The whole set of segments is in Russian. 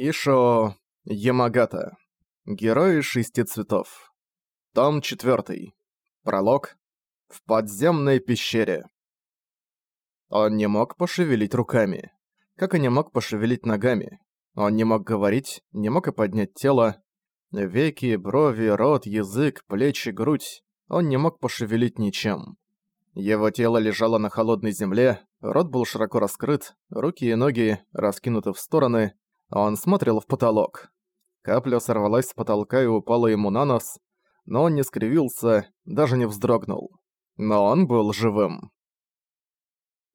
Ишо Ямагата. Герои шести цветов. Том 4. Пролог. В подземной пещере. Он не мог пошевелить руками. Как и не мог пошевелить ногами. Он не мог говорить, не мог и поднять тело. Веки, брови, рот, язык, плечи, грудь. Он не мог пошевелить ничем. Его тело лежало на холодной земле, рот был широко раскрыт, руки и ноги раскинуты в стороны, он смотрел в потолок. Капля сорвалась с потолка и упала ему на нос, но он не скривился, даже не вздрогнул. Но он был живым.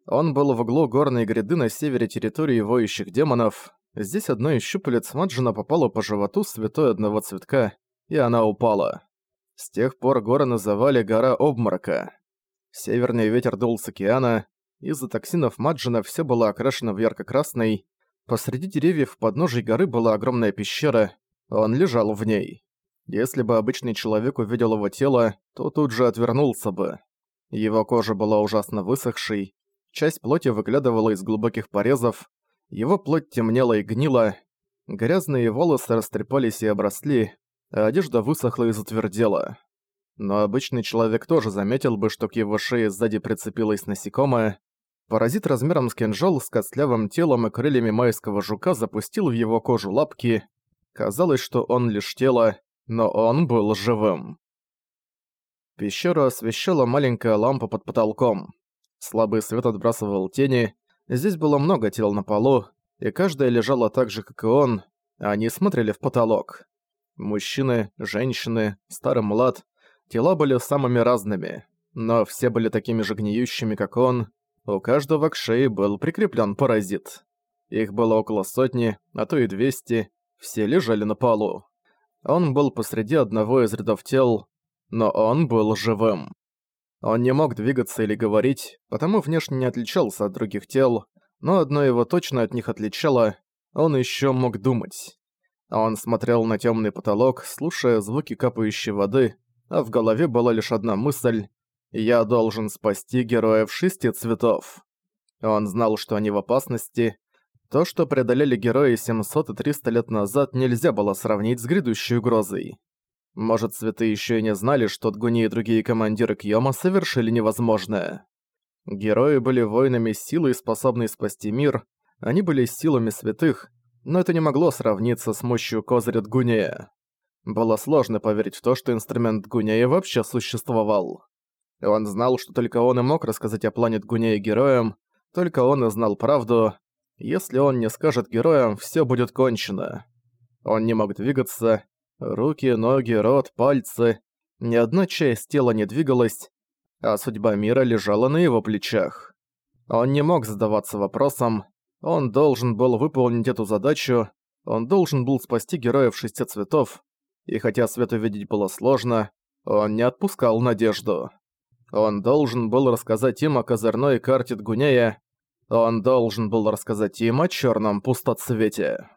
Он был в углу горной гряды на севере территории воющих демонов. Здесь одно из щупалец Маджина попало по животу святой одного цветка, и она упала. С тех пор горы называли гора обморока. Северный ветер дул с океана, из-за токсинов Маджина все было окрашено в ярко-красный, Посреди деревьев в подножии горы была огромная пещера, он лежал в ней. Если бы обычный человек увидел его тело, то тут же отвернулся бы. Его кожа была ужасно высохшей, часть плоти выглядывала из глубоких порезов, его плоть темнела и гнила, грязные волосы растрепались и обросли, а одежда высохла и затвердела. Но обычный человек тоже заметил бы, что к его шее сзади прицепилось насекомое, Паразит размером с кинжал с костлявым телом и крыльями майского жука запустил в его кожу лапки. Казалось, что он лишь тело, но он был живым. Пещеру освещала маленькая лампа под потолком. Слабый свет отбрасывал тени. Здесь было много тел на полу, и каждая лежала так же, как и он. Они смотрели в потолок. Мужчины, женщины, старый млад. Тела были самыми разными, но все были такими же гниющими, как он. У каждого к шее был прикреплен паразит. Их было около сотни, а то и двести, все лежали на полу. Он был посреди одного из рядов тел, но он был живым. Он не мог двигаться или говорить, потому внешне не отличался от других тел, но одно его точно от них отличало – он еще мог думать. Он смотрел на темный потолок, слушая звуки капающей воды, а в голове была лишь одна мысль я должен спасти героев шести цветов. Он знал, что они в опасности. То, что преодолели герои 700 и 300 лет назад, нельзя было сравнить с грядущей угрозой. Может, цветы еще и не знали, что Дгуни и другие командиры Кьёма совершили невозможное. Герои были воинами силы, способной спасти мир, они были силами святых, но это не могло сравниться с мощью козыря Дгунея. Было сложно поверить в то, что инструмент Дгунея вообще существовал. Он знал, что только он и мог рассказать о плане Гунея героям, только он и знал правду. Если он не скажет героям, все будет кончено. Он не мог двигаться. Руки, ноги, рот, пальцы. Ни одна часть тела не двигалась, а судьба мира лежала на его плечах. Он не мог задаваться вопросом. Он должен был выполнить эту задачу. Он должен был спасти героев шести цветов. И хотя свет увидеть было сложно, он не отпускал надежду. Он должен был рассказать им о козырной карте Дгуняя. Он должен был рассказать им о черном пустоцвете.